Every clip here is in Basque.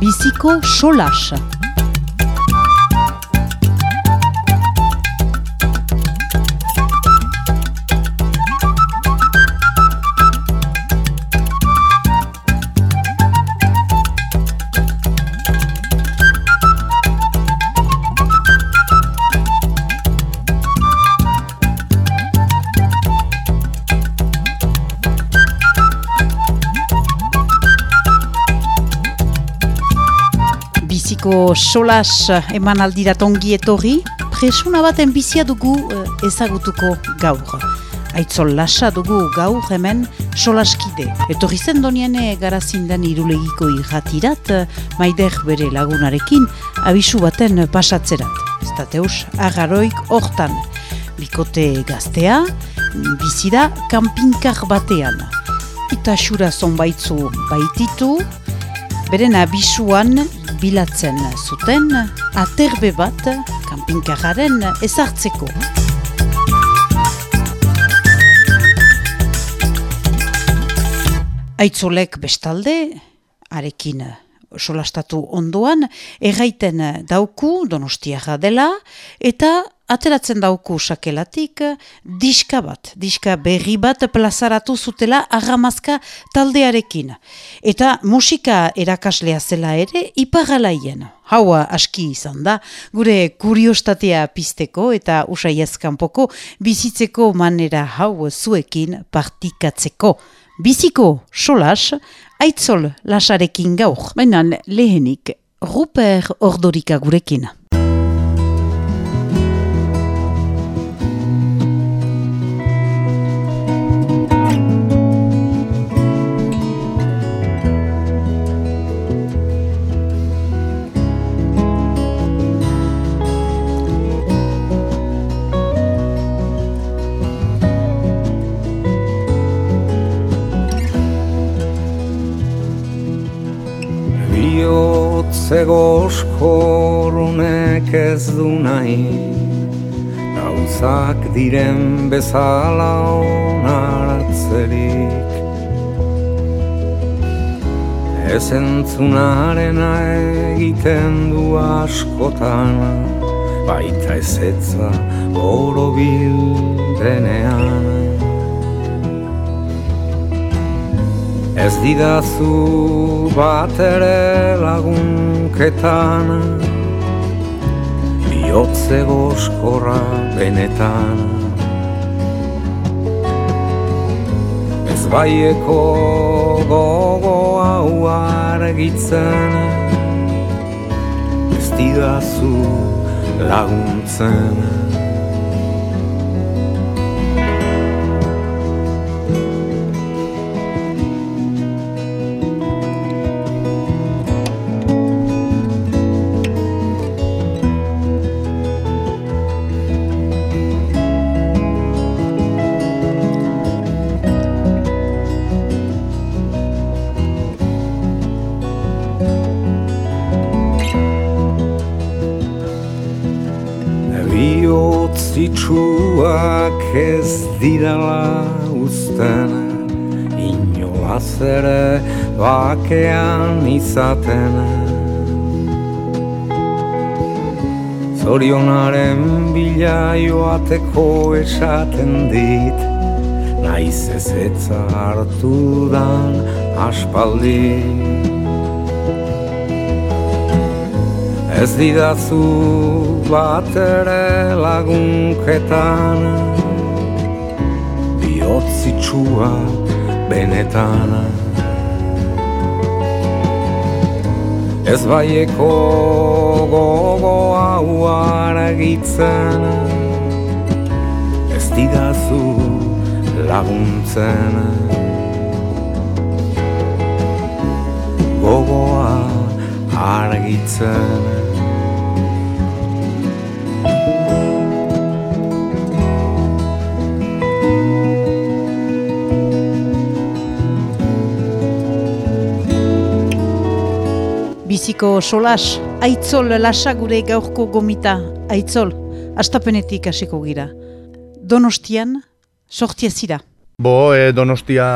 Biziko solas. Biziko solas eman aldirat ongi etorri, presuna baten bizia dugu eh, ezagutuko gaur. Aitzol lasa dugu gaur hemen solaskide. Etorri zen doniene garazindan irulegiko irratirat, maider bere lagunarekin, abisu baten pasatzerat. Ez da teus, agaroik hortan. Bikote gaztea, bizida kampinkar batean. Eta xura zonbaitzu baititu, beren abisuan bilatzen zuten aterbe bat kanpinkararen ezartzeko. Aitzolek bestalde, arekin solastatu ondoan, erraiten dauku donostiaga dela, eta ateratzen dauku sakelatik diska bat, diska berri bat plazaratu zutela agamazka taldearekin. Eta musika erakaslea zela ere iparalaien. Haua aski izan da, gure kuriostatea pisteko eta usaiazkanpoko bizitzeko manera hau zuekin partikatzeko. Biziko solas, aitzol lasarekin gaur, baina lehenik Ruper Ordorika gurekin. Zegoskorunek ez du nahi. Gauzak diren bezala onartzerik. Ez entzunarena egiten du askotan Baita ez etza oro bildenean. Ez didazu bat ere lagunketan Biotze goskorra benetan. Ez baieko gogo hau argitzen Ez didazu laguntzen ez didala usten Inolaz ere bakean izaten. Zorionaren bila joateko esaten dit Naiz ez etza hartu dan aspaldi. Ez didazu bat ere lagunketan Biotzitsua benetan. Ez baieko gogo hau aragitzen Ez didazu laguntzen. Gogoa argitzen Biziko solas, aitzol lasa gure gaurko gomita, aitzol, astapenetik hasiko gira. Donostian, sortia zira. Bo, e, Donostia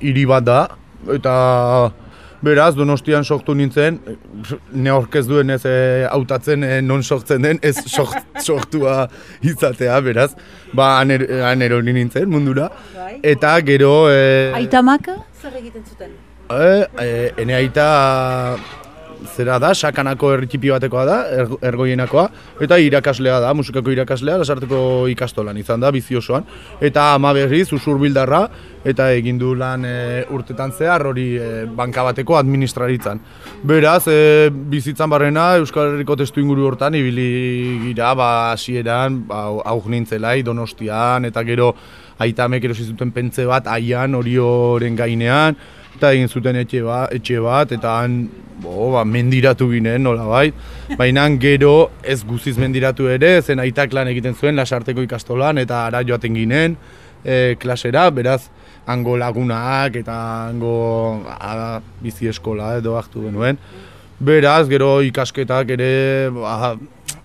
hiri bat da, eta Beraz, donostian sortu nintzen, ne orkez duen ez e, hautatzen e, non sortzen den, ez sortua izatea, beraz. Ba, han er, nintzen mundura. Bai. Eta gero... E, Aitamak zer egiten zuten? E, e, ene aita zera da, sakanako erritipi batekoa da, er, ergoienakoa, eta irakaslea da, musikako irakaslea, lasarteko ikastolan izan da, bizi osoan. Eta ama berriz, usur bildarra, eta egin du lan e, urtetan zehar hori e, banka bateko administraritzan. Beraz, e, bizitzan barrena, Euskal Herriko testu inguru hortan, ibili gira, ba, asieran, ba, auk nintzelai, donostian, eta gero aitamek erosi zuten pentze bat, aian, hori horren gainean, eta egin zuten etxe bat, etxe bat eta han bo, ba, mendiratu ginen, nola bai. Baina gero ez guziz mendiratu ere, zen aitak lan egiten zuen lasarteko ikastolan eta ara joaten ginen e, klasera, beraz hango lagunak eta hango a, bizi eskola edo hartu genuen. Beraz, gero ikasketak ere, ba,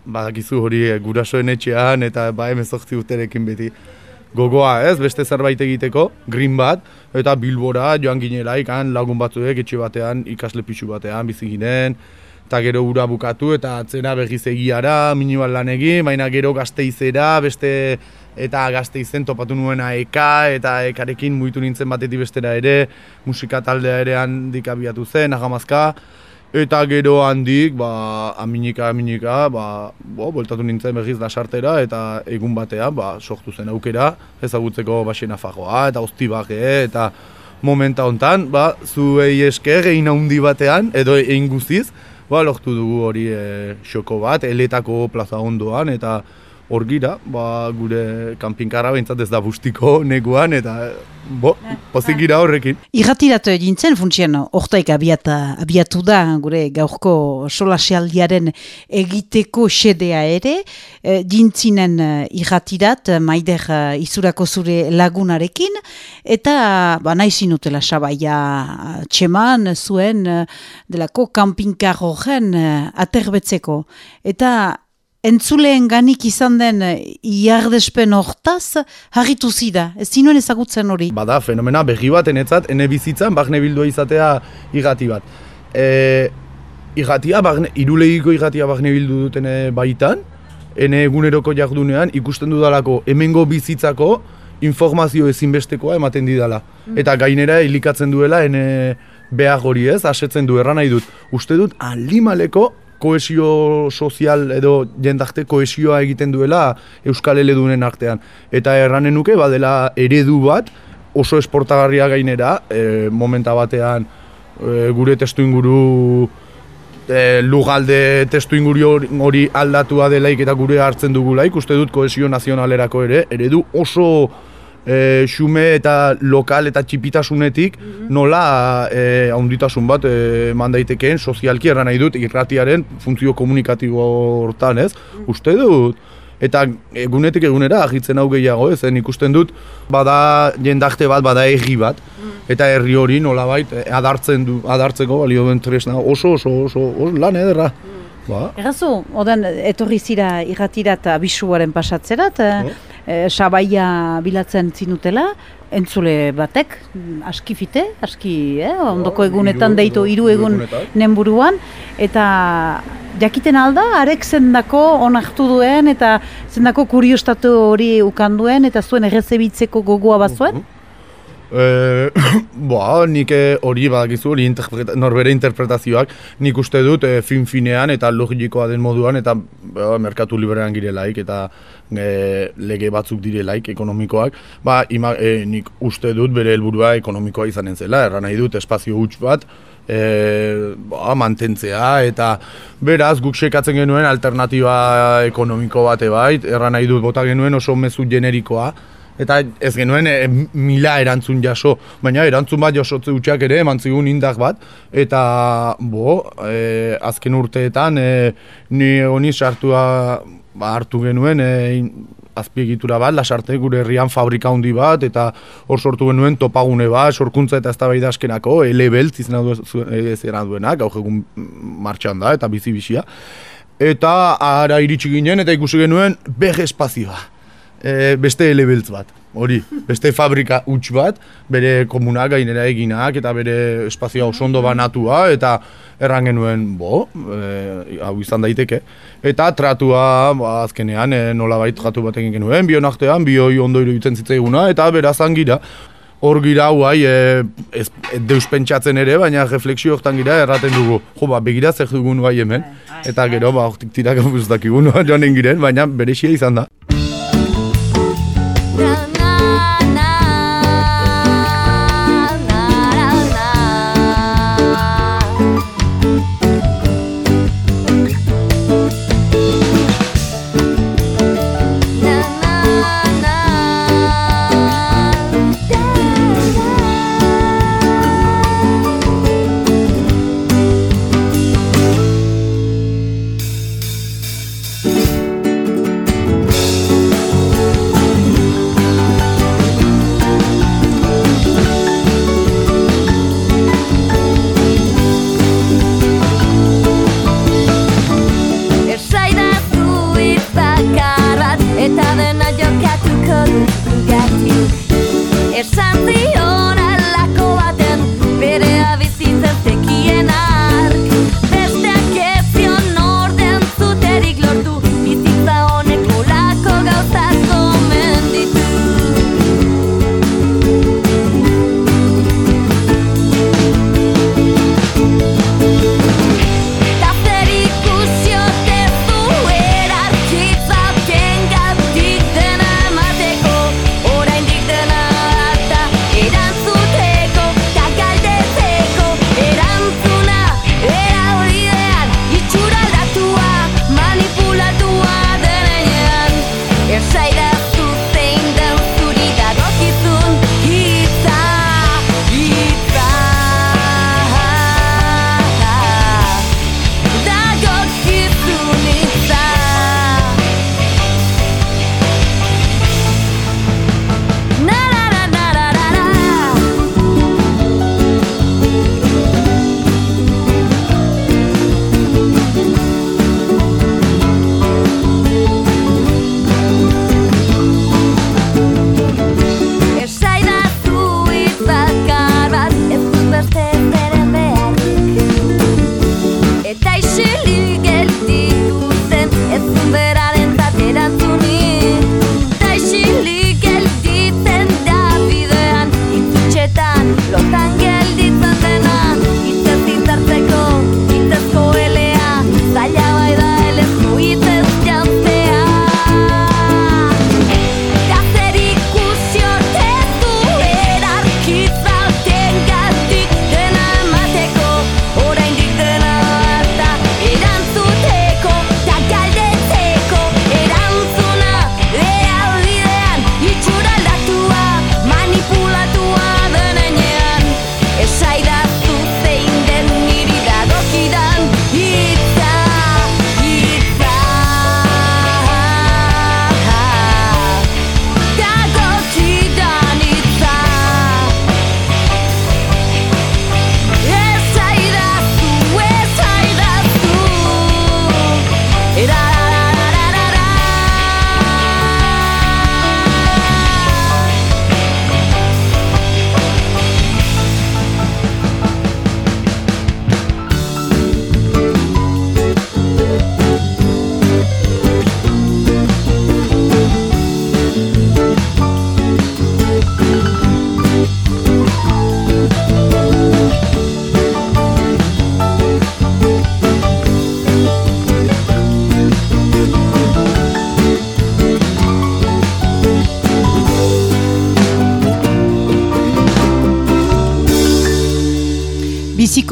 badakizu hori gurasoen etxean eta ba, emezortzi uterekin beti gogoa ez, beste zerbait egiteko, green bat, eta bilbora joan ginelaik, han lagun batzuek etxe batean, ikasle pixu batean bizi ginen, eta gero ura bukatu eta atzera begiz egiara, minibal lan egin, baina gero gazteizera, beste eta gazteizen topatu nuen eka, eta ekarekin muitu nintzen batetik bestera ere, musika taldea ere handik abiatu zen, agamazka, Eta gero handik, ba, aminika, aminika, ba, bo, boltatu nintzen begiz da sartera eta egun batean, ba, sortu zen aukera, ezagutzeko basena fagoa eta oztibake, eta momenta hontan, ba, zuei esker egin handi batean, edo egin guztiz, ba, lortu dugu hori e, xoko bat, eletako plaza ondoan, eta hor gira, ba, gure kanpinkarra behintzat ez da bustiko neguan, eta bo, pozik gira horrekin. Irratiratu egin zen, funtsien, ortaik abiatu da, gure gaurko solasialdiaren egiteko xedea ere, e, dintzinen e, irratirat, maider izurako zure lagunarekin, eta ba, nahi zinutela sabaia txeman zuen delako kanpinkar horren aterbetzeko. Eta entzuleen ganik izan den eh, iardespen hortaz, harritu zida, ez zinuen ezagutzen hori? Bada, fenomena, begi bat enetzat, ene bizitzan, bagne bildua izatea igati bat. E, igatia, bagne, irulegiko igatia bagne bildu duten baitan, ene eguneroko jardunean, ikusten dudalako hemengo bizitzako informazio ezinbestekoa ematen didala. Mm. Eta gainera, hilikatzen duela, ene behar hori ez, asetzen du erran nahi dut. Uste dut, alimaleko koesio sozial edo jendarte koesioa egiten duela Euskal Eledunen artean. Eta erranen nuke, badela eredu bat, oso esportagarria gainera, e, momenta batean e, gure testu inguru e, lugalde testu inguru hori aldatua delaik eta gure hartzen dugulaik, uste dut koesio nazionalerako ere, eredu oso e, xume eta lokal eta txipitasunetik mhm. nola e, haunditasun bat e, mandaitekeen sozialki erran nahi dut irratiaren funtzio komunikatibo hortan ez, mhm. uste dut. Eta egunetik egunera agitzen hau gehiago ez, ikusten dut bada jendakte bat, bada egi bat, mhm. eta herri hori nolabait adartzen du, adartzeko balio duen tresna oso oso oso, oso lan ederra. Ba. Errazu, oden etorri zira irratirat abisuaren pasatzerat, oh e, sabaia bilatzen zinutela, entzule batek, askifite, aski, eh? ondoko egunetan deitu hiru egun nenburuan, eta jakiten alda, arek zendako onartu duen, eta zendako kuriostatu hori ukanduen, eta zuen errezebitzeko gogoa bat zuen? E, ba, nik eh, hori badakizu, hori norbere interpretazioak, nik uste dut e, fin-finean eta logikoa den moduan eta ba, merkatu liberean girelaik eta e, lege batzuk direlaik ekonomikoak, ba, ima, nik uste dut bere helburua ekonomikoa izanen zela, erran nahi dut espazio huts bat, e, ba, mantentzea eta beraz guk sekatzen genuen alternatiba ekonomiko bate bait, erran nahi dut bota genuen oso mezu generikoa, eta ez genuen e, mila erantzun jaso, baina erantzun bat jasotze utxak ere eman zigun indak bat, eta bo, e, azken urteetan e, ni honi sartua ba, hartu genuen e, azpiegitura bat, lasarte gure herrian fabrika handi bat, eta hor sortu genuen topagune bat, sorkuntza eta ez da baida askenako, elebelt izena du, duenak, hau egun martxan da, eta bizi-bizia. Eta ara iritsi ginen eta ikusi genuen bege espazioa e, beste elebeltz bat. hori, beste fabrika huts bat, bere komunak gainera eginak, eta bere espazioa oso ondo banatua, eta erran genuen, bo, e, hau izan daiteke. Eta tratua, ba, azkenean, e, nola baitu jatu bat egin genuen, bion artean, bioi ondo iruditzen zitzaiguna, eta berazan gira. Hor gira, guai, e, ez, deus pentsatzen ere, baina refleksio hortan gira erraten dugu. Jo, ba, begira zer dugun guai hemen, eta gero, ba, hortik tirak dakigun joan giren, baina berexia izan da.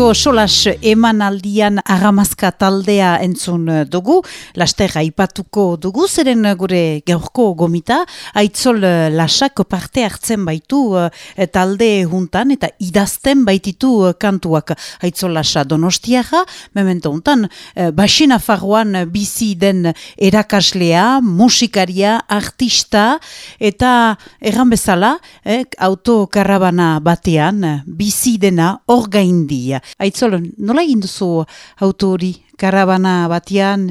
Biziko solas emanaldian agamazka taldea entzun dugu, laster aipatuko dugu, zeren gure gaurko gomita, aitzol lasak parte hartzen baitu eh, talde juntan eta idazten baititu eh, kantuak aitzol lasa donostiaga, memento juntan, eh, basina farroan bizi den erakaslea, musikaria, artista, eta erran bezala, autokarabana batean, bizi dena orgaindi. Aitzol, nola egin duzu auto hori? Karabana batian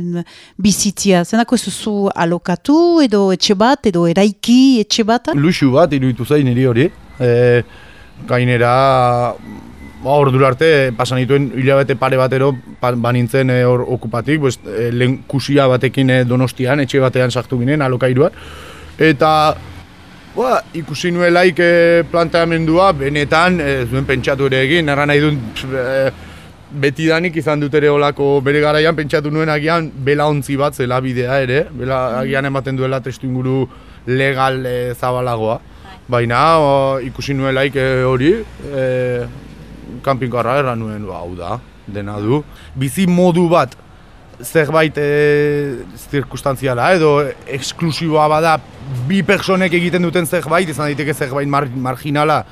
bizitzia, zenako ez duzu alokatu edo etxe bat, edo eraiki etxe bat? Luxu bat, iruditu zain niri hori. E, gainera, ba, ordura arte, pasan dituen hilabete pare batero, pa, banintzen e, hor okupatik, pues, e, lehen kusia batekin e, donostian, etxe batean sartu ginen, alokairuan. Eta, ba, ikusi nuelaik e, planteamendua, benetan, e, zuen pentsatu ere egin, erran nahi dut, e, betidanik izan dut ere olako bere garaian pentsatu nuen agian bela ontzi bat zela bidea ere, bela agian ematen duela testu inguru legal e, zabalagoa. Baina o, ikusi nuelaik e, hori, e, kanpinkarra erran nuen, ba, hau da, dena du. Bizi modu bat, zerbait e, zirkustantziala edo eksklusiboa bada bi personek egiten duten zerbait, izan daiteke zerbait mar, marginala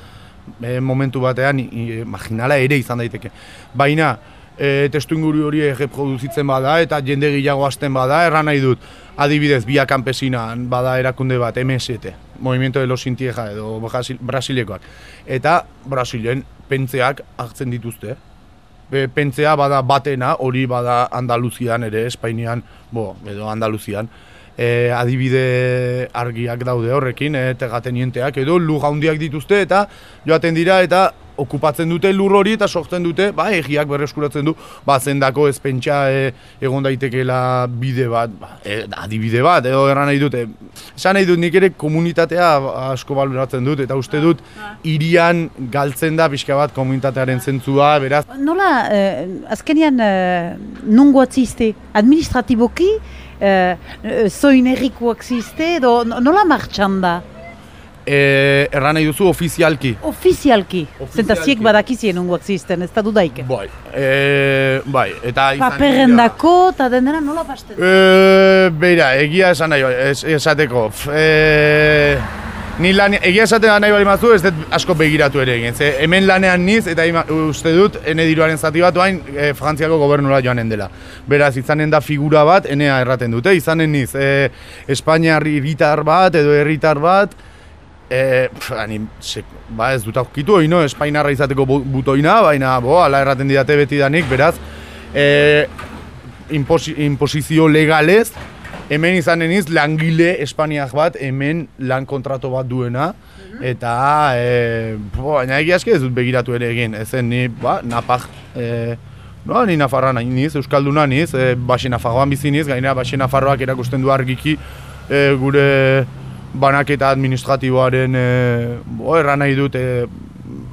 e, momentu batean, i, marginala ere izan daiteke. Baina, e, testu inguru hori reproduzitzen bada eta jende gehiago hasten bada, erran nahi dut, adibidez, biak kanpesinan bada erakunde bat, MST, Movimiento de los Intieja edo Brasilekoak. Eta Brasilen pentzeak hartzen dituzte. Be, pentzea bada batena, hori bada Andaluzian ere, Espainian, bo, edo Andaluzian. E, adibide argiak daude horrekin, e, tegatenienteak edo lur handiak dituzte eta joaten dira eta okupatzen dute lur hori eta sortzen dute, ba, egiak berreskuratzen du, ba, zendako ez pentsa e, egon daitekeela bide bat, ba, e, adibide bat, edo erran nahi dute. Esan nahi dut nik ere komunitatea asko baloratzen dut, eta uste dut irian galtzen da pixka bat komunitatearen zentzua, beraz. Nola, eh, azkenian, eh, nungo atziste, administratiboki, eh, zoin errikuak ziste, edo nola martxan da? E, erran nahi duzu ofizialki. Ofizialki. Zentaziek badakizien unguak zisten, ez da dudaik. Bai, e, bai, eta izan... Paperrendako eta denera nola pasten? E, beira, egia esan nahi, es, esateko. E, ni lan, egia esatea nahi bali mazu, ez dut asko begiratu ere egin. Ze, hemen lanean niz, eta ima, uste dut, ene diruaren zati bat hain e, Frantziako gobernura joanen dela. Beraz, izanen da figura bat, enea erraten dute, izanen niz, e, Espainiar herritar bat, edo herritar bat, E, pf, ani, ba ez dut aukitu hori, no? Espainarra izateko butoina, baina, bo, ala erraten didate beti danik, beraz, e, imposi, imposizio legalez, hemen izanen iz, langile Espainiak bat, hemen lan kontrato bat duena, eta, e, bo, baina egia ez dut begiratu ere egin, ezen ni, ba, napak, e, No, ni Nafarra nahi niz, Euskalduna niz, e, Baxi Nafarroan bizi niz, gainera Baxi Nafarroak erakusten du argiki e, gure banaketa administratiboaren e, bo, erran nahi dut e,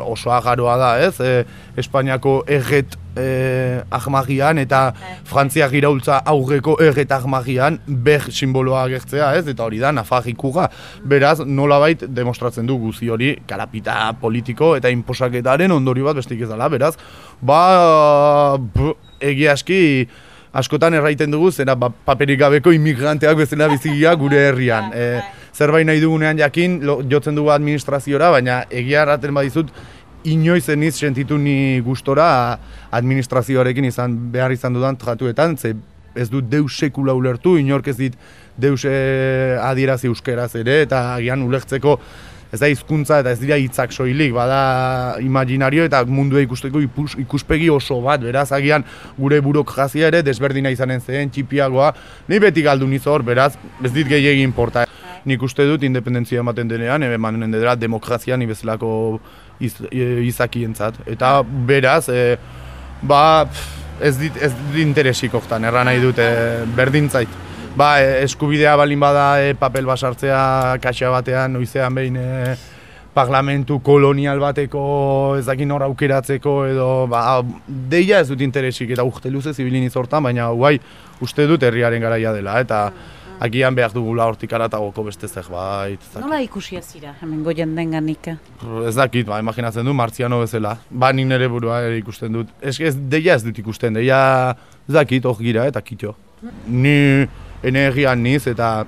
oso agaroa da, ez? E, Espainiako erret e, ahmagian eta bai. Frantziak iraultza aurreko erret ahmagian ber simboloa agertzea, ez? Eta hori da, nafagikuga. Beraz, nolabait demostratzen du guzi hori karapita politiko eta inposaketaren ondori bat bestik ez dela, beraz, ba, egia aski, askotan erraiten dugu, zera ba, paperik gabeko immigranteak bezala bizigia gure herrian. E, zerbait nahi dugunean jakin, jotzen dugu administraziora, baina egia erraten badizut, inoiz eniz sentitu ni gustora administrazioarekin izan behar izan dudan tratuetan, ze ez dut deus sekula ulertu, inork ez dit deus eh, adierazi euskeraz ere, eta agian ulertzeko ez da hizkuntza eta ez dira hitzak soilik, bada imaginario eta mundua ikusteko ikuspegi oso bat, beraz agian gure burokrazia ere desberdina izanen zen, txipiagoa, ni beti galdu niz hor, beraz ez dit gehiagin inporta nik uste dut independentzia ematen denean, ebe manen dela demokrazia ni bezalako iz, e, izakientzat. Eta beraz, e, ba, ez dit, ez dit interesik oktan, erra nahi dut, e, berdintzait. Ba, e, eskubidea balin bada e, papel basartzea kaxa batean, noizean behin e, parlamentu kolonial bateko ez dakin hor aukeratzeko edo ba, deia ez dut interesik eta urte luze zibilin izortan, baina guai uste dut herriaren garaia dela eta agian behar dugula hortik aratagoko beste zerbait. Nola ikusi azira, hemen goien den ganik? Ez dakit, ba, imaginatzen du, martziano bezala. Ba, nik nire burua ere ikusten dut. Ez, ez, deia ez dut ikusten, deia ez dakit, hor gira eta kitxo. Ni energian niz eta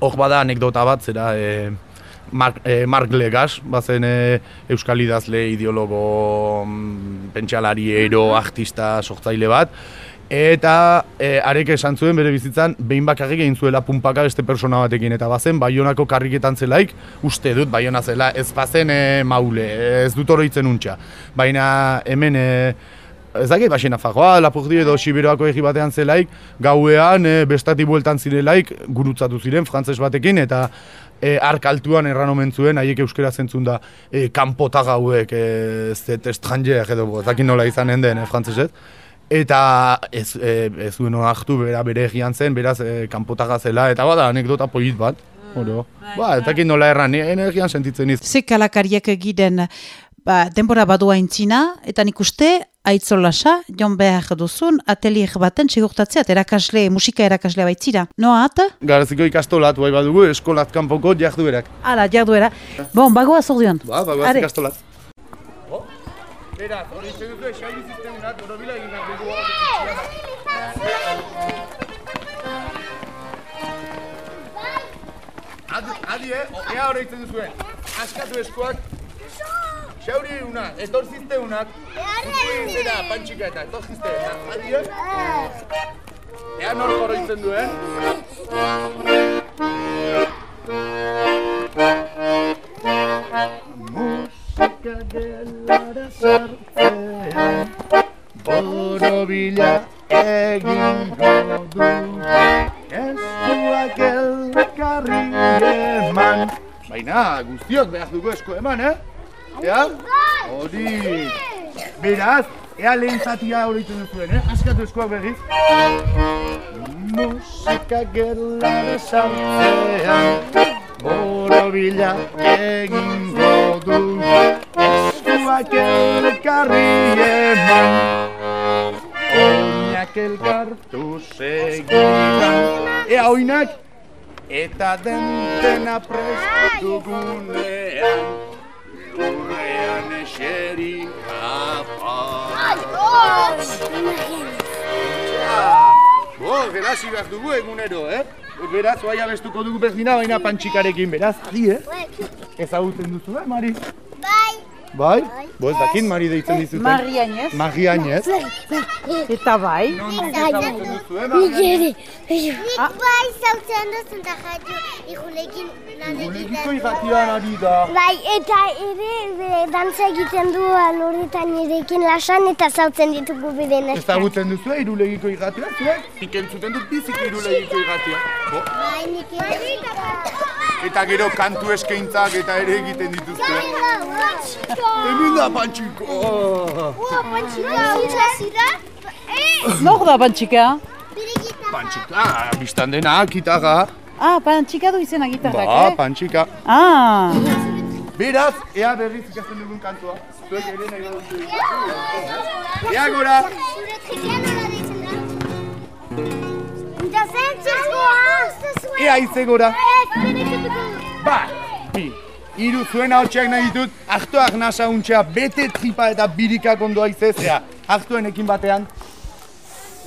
hor bada anekdota bat, zera, e, Mark, e, Mark Legas, bazen e, euskal idazle, ideologo, mm, pentsalari, ero, artista, sortzaile bat, Eta e, arek esan zuen bere bizitzan, behin bakarrik egin zuela punpaka beste persona batekin. Eta bazen, baionako karriketan zelaik, uste dut, baiona zela, ez bazen e, maule, ez dut oroitzen untxa. Baina hemen e, ez dakit, baxena fajoa, lapurdi edo Siberoako egi batean zelaik, gauean e, bestati bueltan zirelaik, gurutzatu ziren, frantzes batekin, eta e, arkaltuan erran omen zuen, haiek euskera zentzun da, e, kanpota gauek, e, zet estranger, edo, ez dakit nola izanen den, e, frantzesez. Eta ez, e, ez duen hartu bera bere egian zen, beraz e, kanpotaga zela, eta bada anekdota polit bat. Oro. Ba, ez dakit nola erran, energian sentitzen iz. Ze kalakariak egiden ba, denbora badua intzina, eta nik uste, aitzolasa, jon behar duzun, atelier baten segurtatzea, erakasle, musika erakaslea baitzira. Noa, ata? Garaziko ikastolat, bai badugu, eskolat kanpoko jarduerak. Ala, jarduera. Bon, bagoa zordion. Ba, bagoaz Are. ikastolat. Beraz, hori izan duzu, esaldi sistemenak, borobila egin dugu. Adi, adi, eh? Ea hori izan duzuen. Askatu eskuak. Xauri una, etorzizte unak. Utzi zera, pantxika eta etorzizte. Adi, eh? Ea nor oroitzen du, eh? Musika gelara sartzean Borobila egingo du Eskuak elkarri eman Baina, guztiok behar dugu esku eman, eh? Ea? Hori! Beraz, ea lehen zatia horretu duzuen, eh? Askatu eskuak berriz. Musika gelara sartzean Borobila egingo du Eskuak elkarri eman Oinak elkartu segidan Ea oinak Eta dentena prest dugunean Lurrean eseri kapaz Bo, gelasi behar dugu egunero, eh? Beraz, oai abestuko dugu berdina, baina pantxikarekin, beraz, adi, eh? Ezagutzen duzu, eh, Mari? Bai. Bai? Bo, ez dakit Mari deitzen dizuten. Mari Añez. Mari Añez. Eta bai. Duzu, eh, Mari Añez? Nik bai zautzen duzun da jatu ikulekin lan egiten. irratian ari da. Bai, eta ere dantza egiten du lorretan erekin lasan eta zautzen ditugu bide neska. Ezagutzen duzu, eh, irulegiko irratia, zuek? Nik entzuten dut bizik irulegiko irratia. Bai, nik ere. Eta gero kantu eskaintzak eta ere egiten dituzte. Hemen da pantxiko! Nor da pantxika? Pantxika, biztan dena, kitaga. Ah, pantxika du izena gitarrak, Ba, eh? pantxika. Ah, Beraz, ea berriz ikasten dugun kantua. Zuek ere nahi baduzu. Ea gora! Zure trikian nola deitzen da? Da zentzuzkoa! Ea ize gora! Ez, Bat, bi, hiru zuen ahotxeak nahi ditut, aktuak nasa untxea, bete tripa eta birikak ondoa izezea. Aktuenekin batean,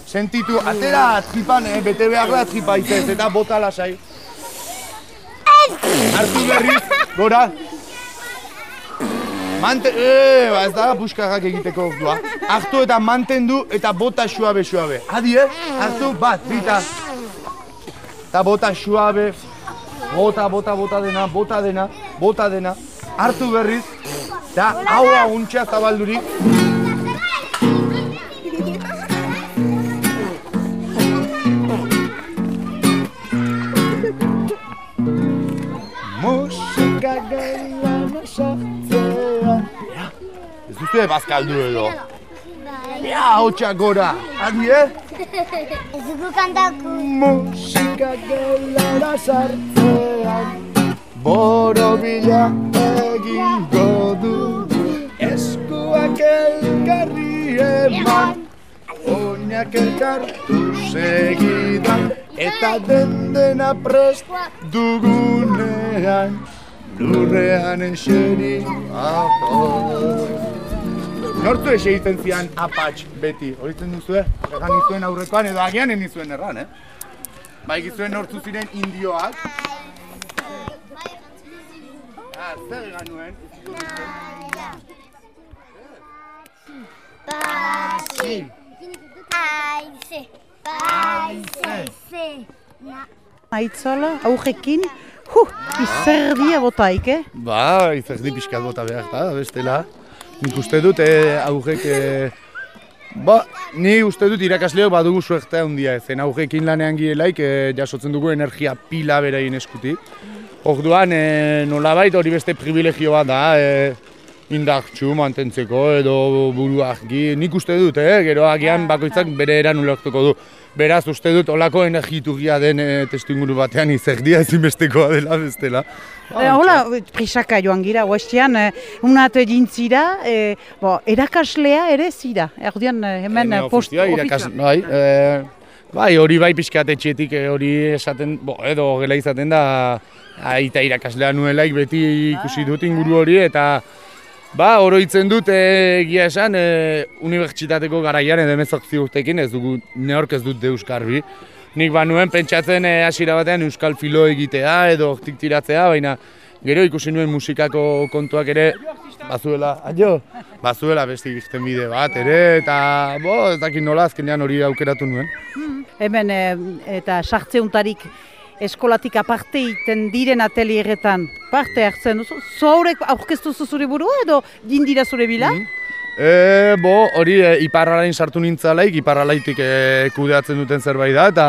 sentitu, atera tripan, eh, bete behar da tripa izez, eta bota lasai. Hartu berriz, gora. Mante, eh, ba ez da puskarrak egiteko ordua. Hartu eta mantendu eta bota suabe suabe. Adi, eh? Hartu, bat, bita. Eta bota suabe, bota, bota, bota dena, bota dena, bota dena. Hartu berriz, eta haua untxa zabaldurik. Musika gelana sartzean. Ez duzu bazkaldu edo. Ja, hotxa gora. Adi, eh? Ez dugu kantako. Musika gelara sartzean Borobila egingo du Eskuak elkarri eman Oinak elkartu segidan Eta den dena prest dugunean Lurrean eseri apoi Nortu ese egiten zian apatx beti, horitzen duzu, eh? Egan nizuen aurrekoan edo agian ez nizuen erran, eh? Ba, egizuen nortu ziren indioak. Ah, zer egan nuen? Basi. Aize. Aize. Na. aitzola, aurrekin, huh, izerdia botaik, eh? Ba, izerdi pixkat bota behar da, bestela. Nik uste dut, eh, aurrek eh, Ba, ni uste dut irakasleok badugu suerte handia ez. Augekin lanean girelaik e, jasotzen dugu energia pila beraien eskutik. Orduan, e, nolabait hori beste privilegio bat da, e, indartxu mantentzeko edo buru argi. Nik uste dut, eh? gero agian bakoitzak bere eran ulertuko du. Beraz, uste dut, olako energitugia den e, testu inguru batean izerdia ezinbestekoa dela bestela. E, hola, prisaka joan gira, oestian, e, unat egin zira, e, bo, erakaslea ere zira, erdian hemen Ene post ofizioa, irakas, bai, e, bai, hori bai pixkat etxetik e, hori esaten, bo, edo gela izaten da, aita irakaslea nuelaik beti ikusi dut inguru hori, eta Ba, oroitzen dut e, egia esan, e, unibertsitateko garaian edo emezortzi urtekin ez dugu neork ez dut deus garbi. Nik banuen pentsatzen e, hasiera batean euskal filo egitea edo hortik tiratzea, baina gero ikusi nuen musikako kontuak ere bazuela, aio, bazuela beste egiten bide bat ere, eta bo, ez dakit nola azkenean hori aukeratu nuen. Hemen e, eta sartzeuntarik eskolatik aparte iten diren atelieretan. Parte hartzen duzu, zaurek aurkeztu zure burua edo dindira zure bila? E, bo, hori e, iparralain sartu nintzalaik, iparralaitik e, kudeatzen duten zerbait da, eta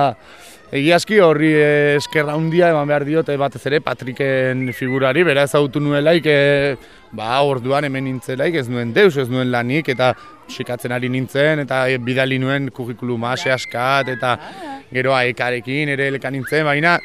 egiazki horri eskerra handia eman behar diote batez ere Patriken figurari, bera ezagutu nuelaik, e, ba, orduan hemen nintzelaik, ez nuen deus, ez nuen lanik, eta sikatzen ari nintzen, eta e, bidali nuen kurrikuluma, askat, eta gero aekarekin ere elekan nintzen, baina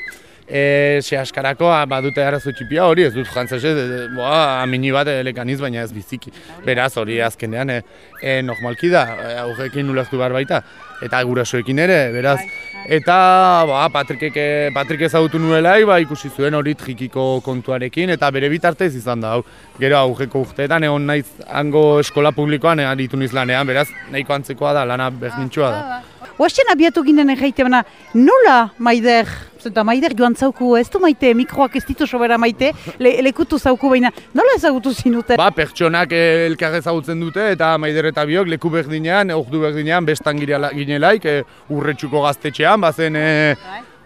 e, ze askarako badute arazo txipia hori, ez dut jantzaz ez, e, boa, amini bat elekaniz, baina ez biziki. Beraz, hori azkenean, e, e, normalki da, aurrekin ulaztu behar baita, eta gurasoekin ere, beraz. Eta, ba, Patrikek, Patrik ezagutu nuelai, ba, ikusi zuen hori trikiko kontuarekin, eta bere bitartez izan da, hau. Gero aurreko urteetan, egon naiz hango eskola publikoan, e, aritu niz lanean, beraz, nahiko antzekoa da, lana berdintxoa da. Oestien abiatu ginen egite bana, nola maider, zenta maider joan zauku, ez du maite, mikroak ez ditu sobera maite, le, lekutu zauku baina, nola ezagutu zinuten? Ba, pertsonak eh, elkar ezagutzen dute eta maider eta biok leku berdinean, ordu berdinean, bestan ginelaik, e, urretxuko gaztetxean, bazen e,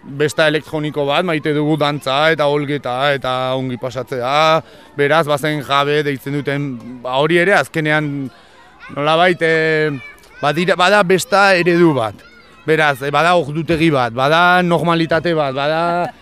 besta elektroniko bat, maite dugu dantza eta olgeta eta ongi pasatzea, beraz, bazen jabe deitzen duten, ba, hori ere, azkenean, nolabait, e, badira, bada besta eredu bat. Beraz, e, bada ordutegi bat, bada normalitate bat, bada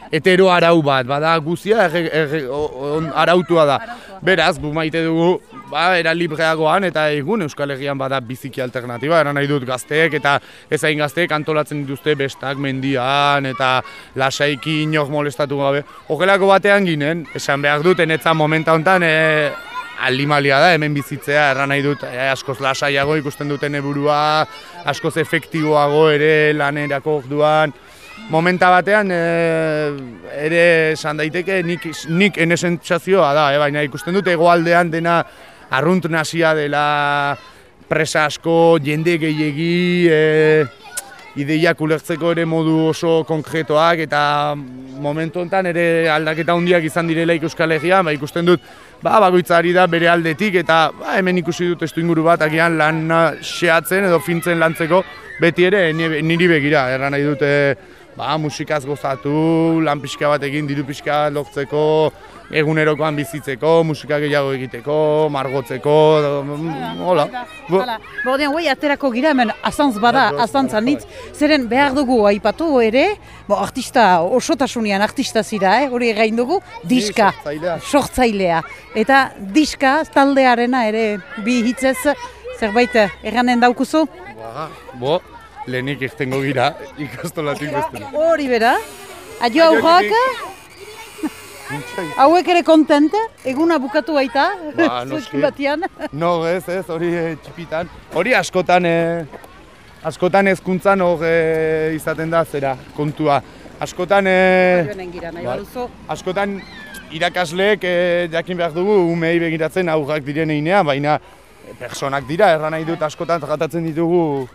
hetero arau bat, bada guzia erre, erre, o- on- arautua da. Beraz, gu maite dugu, ba, era libreagoan eta egun Euskal Herrian bada biziki alternatiba, eran nahi dut gazteek eta ezain gazteek antolatzen dituzte bestak mendian eta lasaiki inok molestatu gabe. Horrelako batean ginen, esan behar dut, enetzan momenta honetan, e, alimalia da hemen bizitzea, erran nahi dut e, askoz lasaiago ikusten duten eburua, askoz efektiboago ere lanerako orduan. Momenta batean e, ere esan daiteke nik, nik ene sentsazioa da, e, baina ikusten dut hegoaldean dena arrunt nasia dela presa asko, jende gehiegi, e, ideiak ulertzeko ere modu oso konkretoak eta momentu honetan ere aldaketa handiak izan direla Euskal ba, ikusten dut ba, bakoitza ari da bere aldetik eta ba, hemen ikusi dut testu inguru bat agian lan xeatzen edo fintzen lantzeko. Beti ere ni- niri begira, erran nahi dute ba, musikaz gozatu, lan pixka bat egin, diru pixka lortzeko, egunerokoan bizitzeko, musika gehiago egiteko, margotzeko, hola. Hala, Bordean, guai, aterako gira hemen azantz bada, Bai, azantz bai. anitz, zeren behar dugu aipatu ere, bo, artista, osotasunean artista zira, eh? hori egain dugu, diska, sortzailea. sortzailea. Eta diska taldearena ere bi hitzez, zerbait erranen daukuzu? Ba, bo, lehenik irtengo gira, ikastolatik bestela. Hori bera, adio aurrak, hauek ere kontente, eguna bukatu baita, Ba, noski. zuekin batian. No, ez, ez, hori eh, txipitan. Hori askotan, eh, askotan hezkuntzan hor eh, izaten da zera, kontua. Askotan, Joanen gira, nahi bai. baduzu. askotan irakasleek eh, jakin behar dugu umei begiratzen aurrak diren einean, baina personak dira, erran nahi dut askotan tratatzen ditugu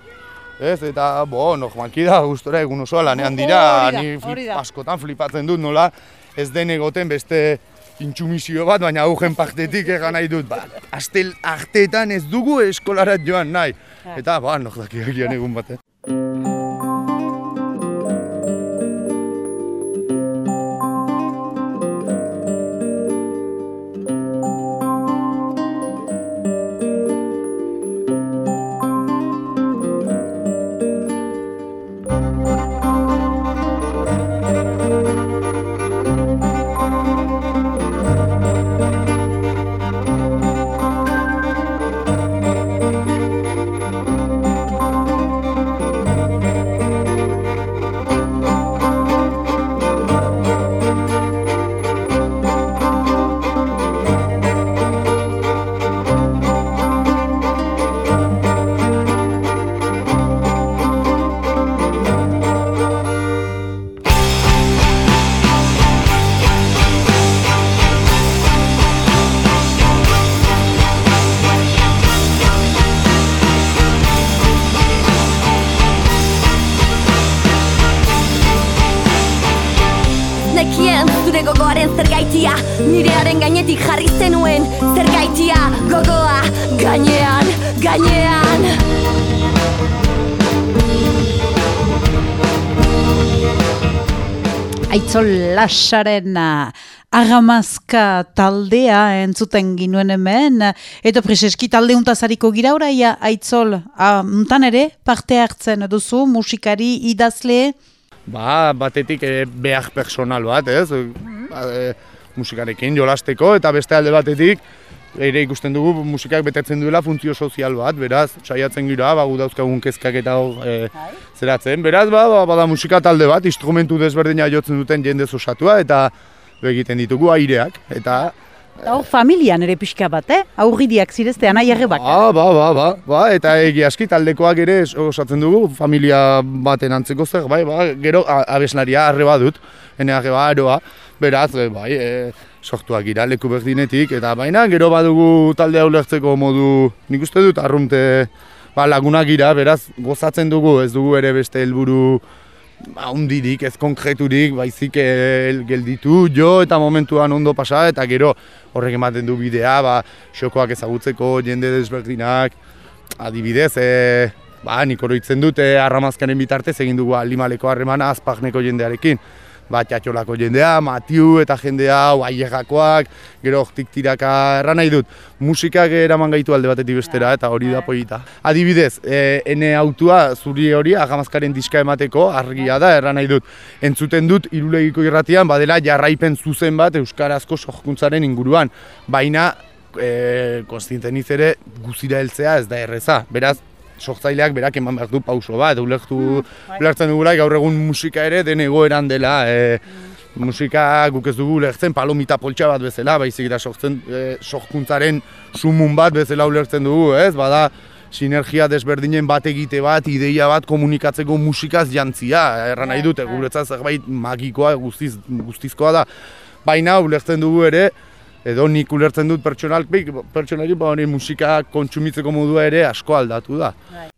Ez, eta, bo, normalki da, gustora egun osoa lanean dira, ni flip- askotan flipatzen dut nola, ez den egoten beste intsumisio bat, baina augen partetik egan nahi dut, ba, astel arteetan ez dugu eskolarat joan nahi. Eta, ba, nok dakiakian egun batean. zure Aitzol lasaren uh, agamazka taldea entzuten ginuen hemen, eta preseski talde untazariko gira oraia, Aitzol, uh, untan ere parte hartzen duzu, musikari idazle? Ba, batetik e, behar personal bat, ez? Ba, e, musikarekin jolasteko, eta beste alde batetik, ere ikusten dugu musikak betetzen duela funtzio sozial bat, beraz, saiatzen gira, ba, gu dauzkagun kezkak eta e, zeratzen. Beraz, ba, ba, bada musika talde bat, instrumentu desberdina jotzen duten jende osatua eta egiten ditugu aireak. Eta Eta hor familian ere pixka bat, eh? Aurridiak zirezte, anai. Ba, ba, ba, ba, ba, eta egi aski taldekoak ere osatzen dugu, familia baten antzeko zer, bai, ba, gero abeslaria arre badut, ene arre ba, aroa, beraz, bai, e, sortuak gira leku berdinetik, eta baina gero badugu talde hau lertzeko modu, nik uste dut arrunte ba, lagunak gira, beraz gozatzen dugu, ez dugu ere beste helburu ba, undirik, ez konkreturik, baizik el, gelditu, jo eta momentuan ondo pasa, eta gero horrek ematen du bidea, ba, xokoak ezagutzeko, jende desberdinak, adibidez, e, ba, nik oroitzen dute arramazkaren bitartez egin dugu alimaleko harremana azpagneko jendearekin bat jatxolako jendea, Matiu eta jendea, ailegakoak, gero oktik tiraka erran nahi dut. Musikak eraman gaitu alde batetik bestera eta hori da poita. Adibidez, e, ene autua zuri hori agamazkaren diska emateko argia da erran nahi dut. Entzuten dut irulegiko irratian badela jarraipen zuzen bat Euskarazko sohkuntzaren inguruan. Baina, e, konstienten ere guzira heltzea ez da erreza. Beraz, sortzaileak berak eman behar du pauso bat, ulertu, mm, ulertzen dugula gaur egun musika ere den egoeran dela. E, musika guk ez dugu ulertzen palomita poltsa bat bezala, baizik eta sortzen e, sorkuntzaren sumun bat bezala ulertzen dugu, ez? Bada sinergia desberdinen bat egite bat, ideia bat komunikatzeko musikaz jantzia, erran nahi dute, guretzat zerbait magikoa, guztiz, guztizkoa da. Baina ulertzen dugu ere, edo nik ulertzen dut pertsonalki ba, musika kontsumitzeko modua ere asko aldatu da. Bai.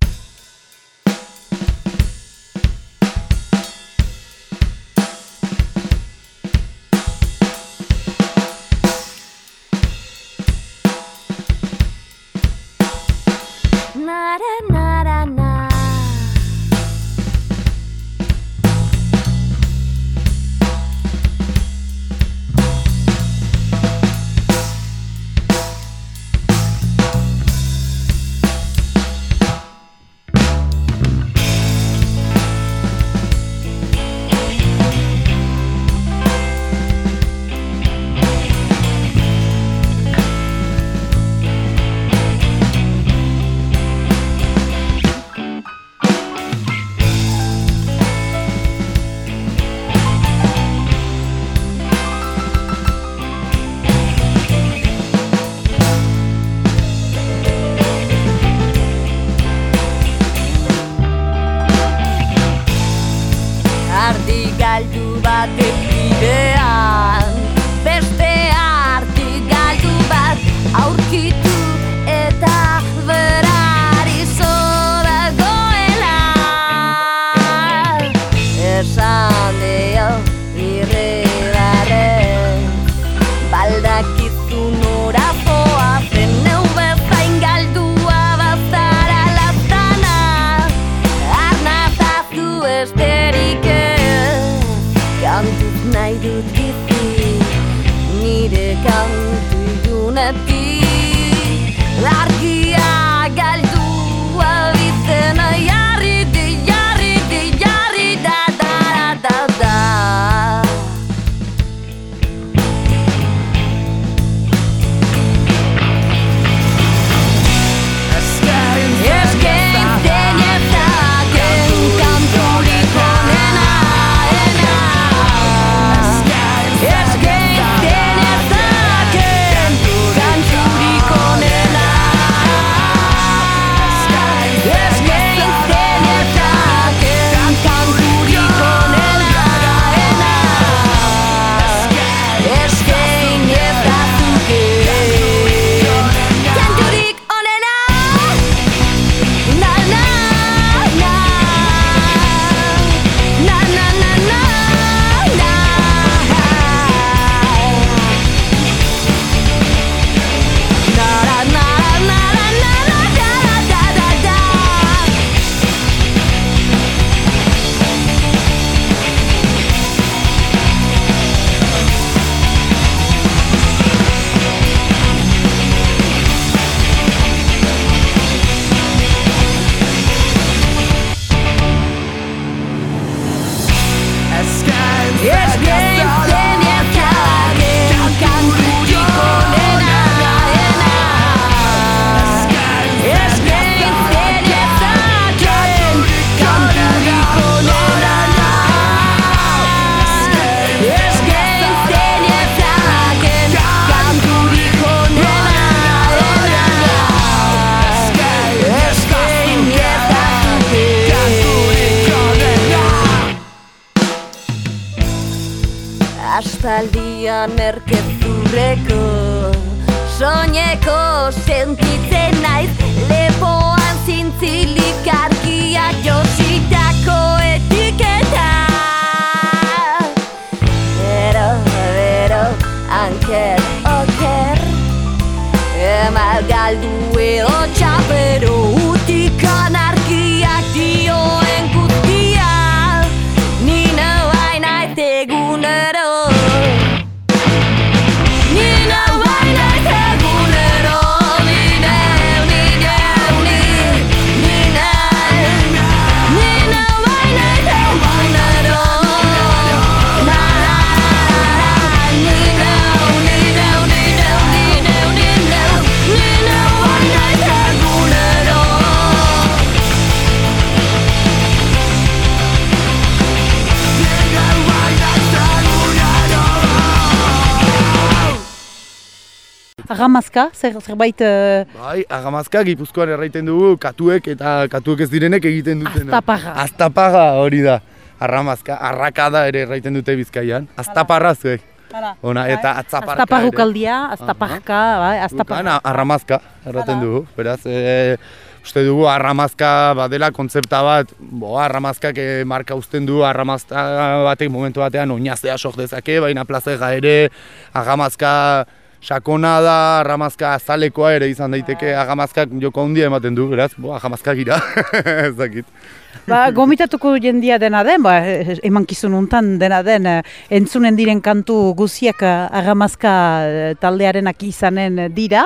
Agamazka, zer, zerbait uh, Bai, agamazka gipuzkoan erraiten dugu katuek eta katuek ez direnek egiten duten. Aztaparra. Aztaparra hori da. Arramazka, arrakada ere erraiten dute bizkaian. Aztaparra zuek. Ona, eta atzaparka aztaparrukaldia, aztaparka, bai, Gukan aztaparra. arramazka erraten dugu. Beraz, e, uste dugu arramazka badela kontzepta bat, bo, arramazkak marka uzten du, arramazka batek momentu batean oinazea sok dezake, baina plazega ere, arramazka sakona da, arramazka azalekoa ere izan daiteke, arramazkak joko handia ematen du, beraz, bo, arramazkak gira, ez dakit. Ba, gomitatuko jendia dena den, ba, emankizun untan dena den, eh, entzunen diren kantu guziak agamazka taldearenak izanen dira.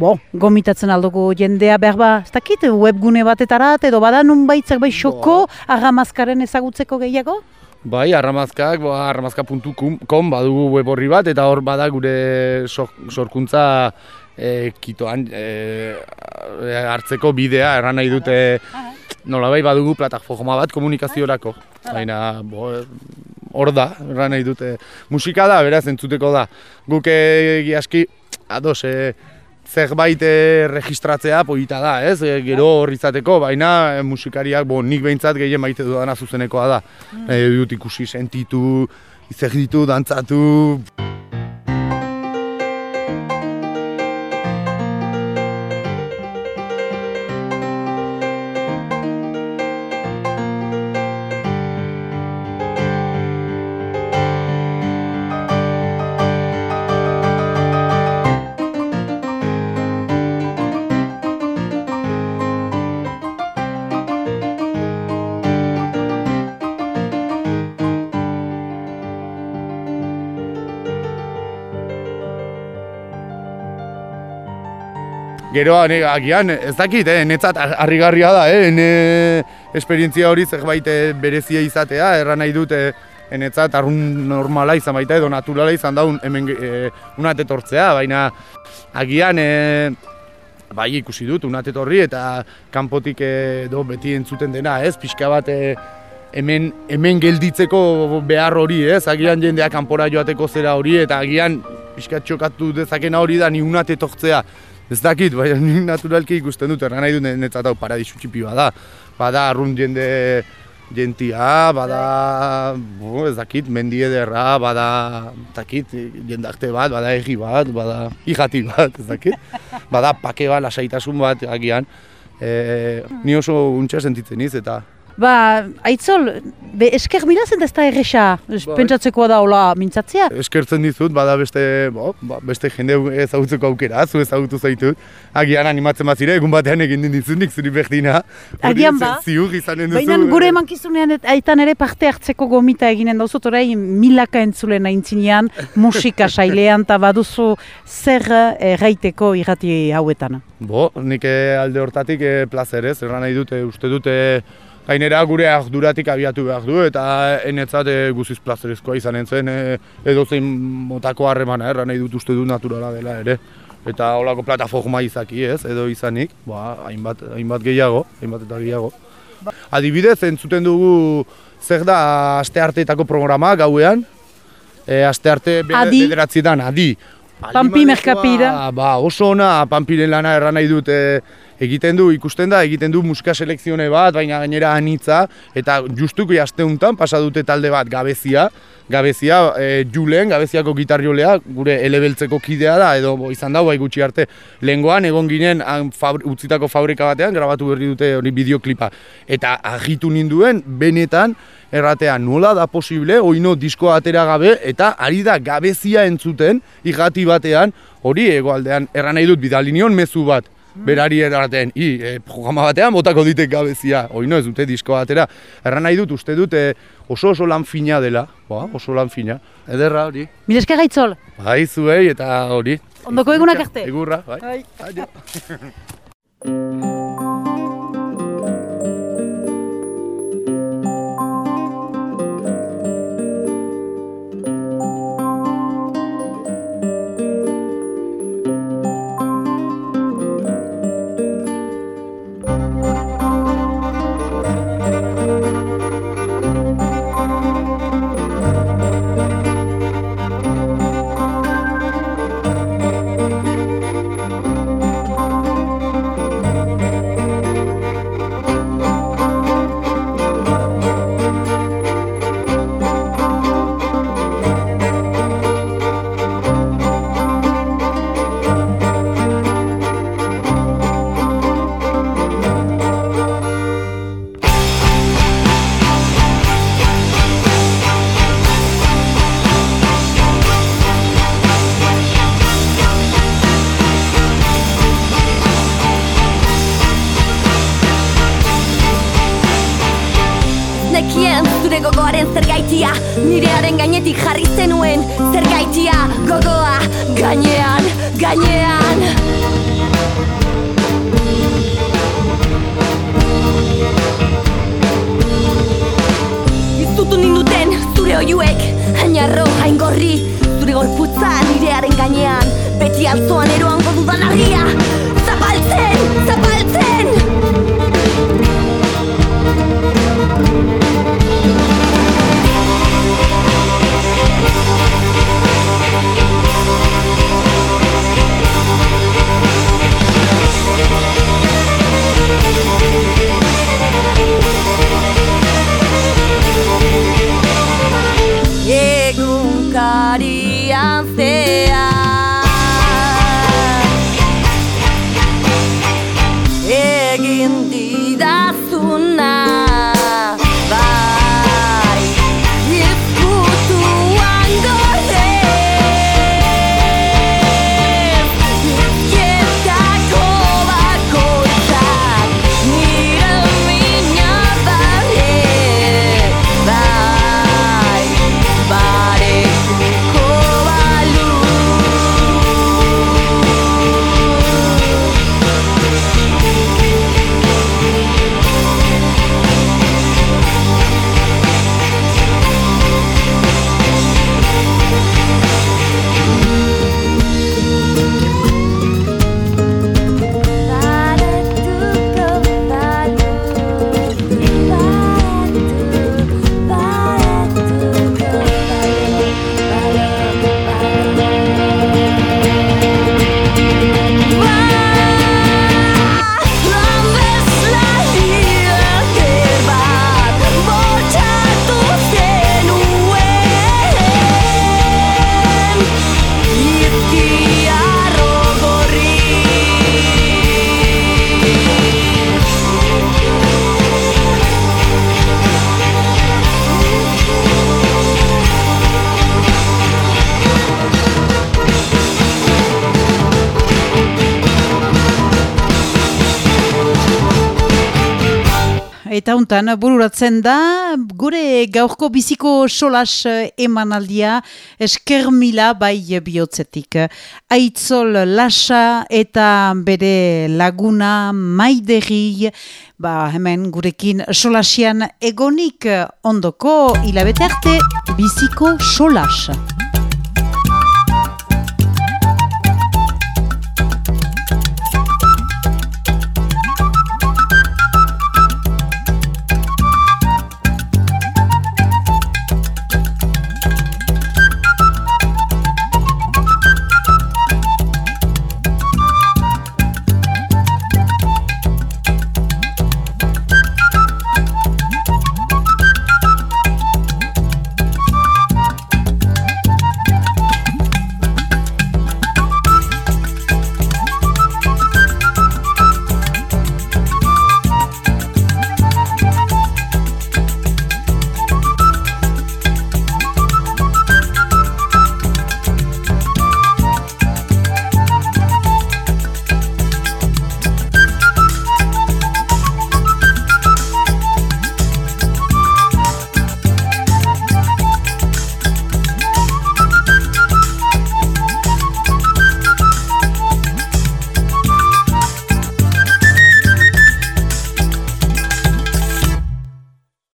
Bo, gomitatzen aldugu jendea behar ba, ez dakit, webgune batetarat, edo bada nun baitzak bai xoko agamazkaren ezagutzeko gehiago? Bai, arramazkak, bo, arramazka.com badugu web horri bat, eta hor bada gure sor- sorkuntza e, kitoan e, hartzeko bidea, erran nahi dute nolabai badugu plataforma bat komunikaziorako. Baina, bo, hor da, erran nahi dute. Musika da, beraz, entzuteko da. Guk egiaski, ados, e, zerbait e, registratzea polita da, ez? E, gero hor izateko, baina e, musikariak, bo, nik behintzat gehien maite dudana zuzenekoa da. Nahi dut ikusi, sentitu, izek ditu, dantzatu, Gero, ne, agian, ez dakit, eh, netzat harrigarria da, eh, ne esperientzia hori zerbait eh, berezia izatea, erran nahi dut, eh, enetzat arrun normala izan baita edo naturala izan da un, hemen eh, unat etortzea, baina agian eh, bai ikusi dut unat etorri eta kanpotik edo beti entzuten dena, ez, pixka bat eh, hemen, hemen gelditzeko behar hori, ez, agian jendeak kanpora joateko zera hori eta agian pixka txokatu dezakena hori da ni unat etortzea. Ez dakit, baina ni naturalki ikusten dut, erran nahi dut netzat hau paradisu txipioa da. Bada arrun jende jentia, bada, bo, ez dakit, mendi ederra, bada, ez dakit, jendarte bat, bada egi bat, bada ijati bat, ez dakit. Bada pake bat, lasaitasun bat, agian. E, ni oso untxa sentitzen iz, eta Ba, aitzol, be, esker mirazen ez da erresa, es- Bai. pentsatzekoa da hola mintzatzea. eskertzen dizut, bada beste, bo, ba, beste jende ezagutzeko aukera, zu ezagutu zaitut. Agian animatzen bat zire, egun batean egin nik zuri berdina. Agian ba. Ziur izanen duzu. Baina gure emankizunean aitan ere parte hartzeko gomita eginen dauzut orain milaka entzulen aintzinean, musika sailean eta baduzu zer erraiteko irrati hauetan. Bo, nik eh, alde hortatik eh, plazer ez, erran nahi dute, uste dute gainera gure arduratik abiatu behar du eta enetzat eh, guziz plazerezkoa izanen zen eh, edozein motako harremana, erran nahi dut uste dut naturala dela ere. Eta holako plataforma izaki ez, edo izanik, ba, hainbat, hainbat gehiago, hainbat eta gehiago. Adibidez, entzuten dugu zer da aste arteetako programa gauean, e, aste arte be- Adi. bederatzietan, adi. Pampi Merkapira. Ba, oso ona, Pampiren lana erran nahi dut, e, egiten du, ikusten da, egiten du musika selekzione bat, baina gainera anitza, eta justuko asteuntan pasa dute talde bat gabezia, gabezia e, Julen, gabeziako gitarriolea, gure elebeltzeko kidea da, edo bo, izan dago bai gutxi arte, lehengoan egon ginen han fabri, utzitako fabrika batean, grabatu berri dute hori bideoklipa, eta agitu ninduen, benetan, erratea nola da posible, oino diskoa atera gabe, eta ari da gabezia entzuten, igati batean, hori egoaldean, erran nahi dut, bidalinion mezu bat, berari erraten, i, e, programa batean botako ditek gabezia, oino ez dute diskoa atera, erran nahi dut, uste dut, e, oso oso lan fina dela, ba, oso lan fina, ederra hori, Mila esker gaitzol, bai zuei eta hori. ondoko egunak arte. Egurra, bai. Aio. untan, bururatzen da, gure gaurko biziko solas eh, emanaldia eskermila bai bihotzetik. Aitzol lasa eta bere laguna maideri, ba hemen gurekin solasian egonik ondoko hilabete arte biziko solas.